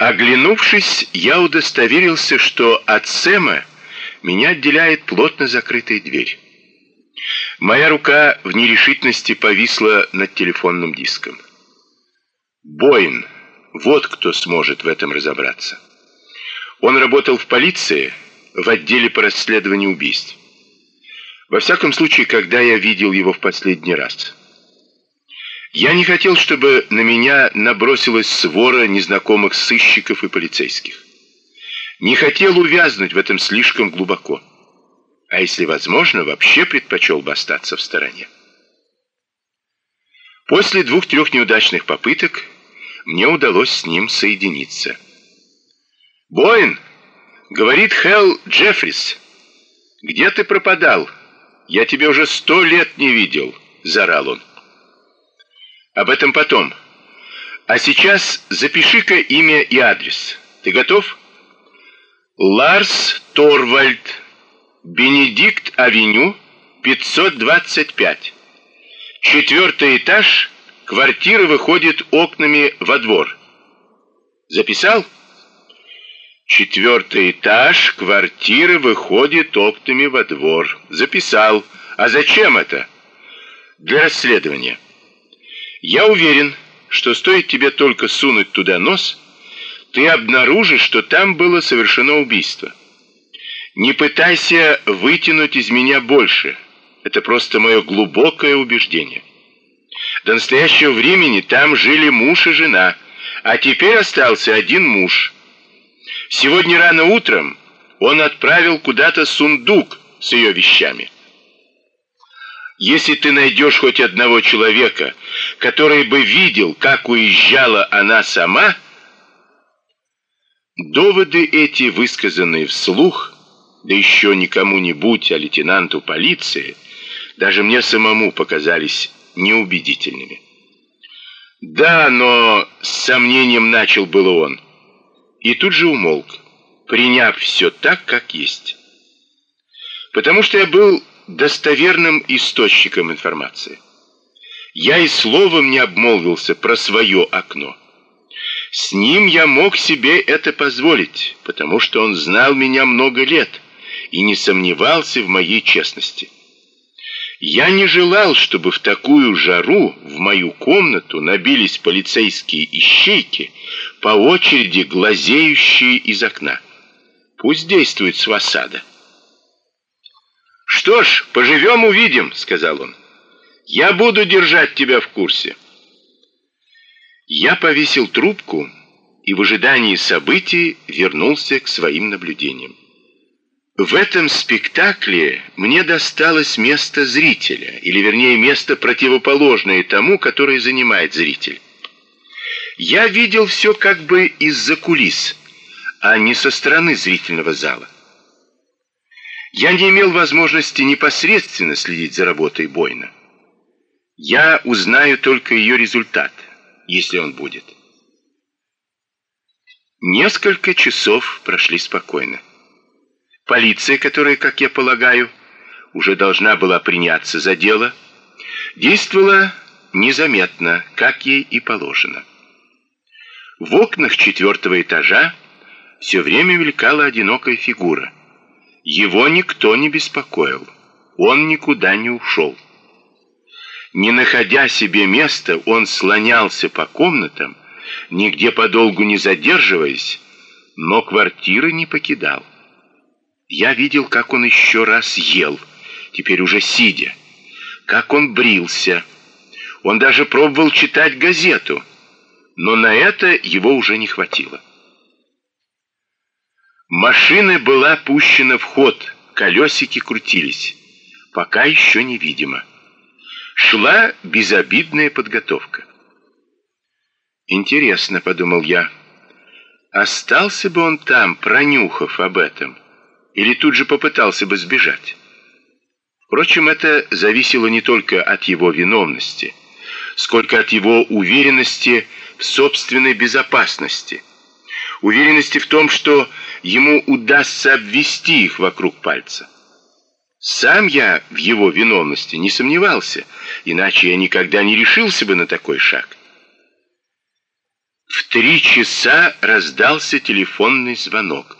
Оглянувшись, я удостоверился, что от Сэма меня отделяет плотно закрытая дверь. Моя рука в нерешительности повисла над телефонным диском. Боин, вот кто сможет в этом разобраться. Он работал в полиции, в отделе по расследованию убийств. Во всяком случае, когда я видел его в последний раз. Я не хотел, чтобы на меня набросилась свора незнакомых сыщиков и полицейских. Не хотел увязнуть в этом слишком глубоко. А если возможно, вообще предпочел бы остаться в стороне. После двух-трех неудачных попыток мне удалось с ним соединиться. «Боин!» — говорит Хелл Джеффрис. «Где ты пропадал? Я тебя уже сто лет не видел!» — зарал он. Об этом потом. А сейчас запиши-ка имя и адрес. Ты готов? Ларс Торвальд, Бенедикт Авеню, 525. Четвертый этаж, квартира выходит окнами во двор. Записал? Четвертый этаж, квартира выходит окнами во двор. Записал. А зачем это? Для расследования. Я уверен, что стоит тебе только сунуть туда нос, ты обнаружишь, что там было совершено убийство. Не пытайся вытянуть из меня больше. Это просто мое глубокое убеждение. До настоящего времени там жили муж и жена, а теперь остался один муж. Сегодня рано утром он отправил куда-то сундук с ее вещами. Если ты найдешь хоть одного человека, который бы видел, как уезжала она сама, доводы эти, высказанные вслух, да еще не кому-нибудь, а лейтенанту полиции, даже мне самому показались неубедительными. Да, но с сомнением начал было он, и тут же умолк, приняв все так, как есть. Потому что я был достоверным источником информации. Я и словом не обмолвился про свое окно. С ним я мог себе это позволить, потому что он знал меня много лет и не сомневался в моей честности. Я не желал, чтобы в такую жару в мою комнату набились полицейские ищейки, по очереди глазеющие из окна. Пусть действует с фасада. «Что ж, поживем, увидим», — сказал он. «Я буду держать тебя в курсе». Я повесил трубку и в ожидании событий вернулся к своим наблюдениям. В этом спектакле мне досталось место зрителя, или вернее место противоположное тому, которое занимает зритель. Я видел все как бы из-за кулис, а не со стороны зрительного зала. Я не имел возможности непосредственно следить за работой Бойна. Я узнаю только ее результат, если он будет. Несколько часов прошли спокойно. Полиция, которая, как я полагаю, уже должна была приняться за дело, действовала незаметно, как ей и положено. В окнах четвертого этажа все время мелькала одинокая фигура – его никто не беспокоил. Он никуда не ушел. Не находя себе места, он слонялся по комнатам, нигде подолгу не задерживаясь, но квартиры не покидал. Я видел, как он еще раз ел, теперь уже сидя, как он брился. Он даже пробовал читать газету, но на это его уже не хватило. Машина была пущена в ход, колесики крутились. Пока еще невидимо. Шла безобидная подготовка. Интересно, подумал я, остался бы он там, пронюхав об этом, или тут же попытался бы сбежать. Впрочем, это зависело не только от его виновности, сколько от его уверенности в собственной безопасности, уверенности в том, что ему удастся обвести их вокруг пальца. Сам я в его виновности не сомневался, иначе я никогда не решился бы на такой шаг. В три часа раздался телефонный звонок.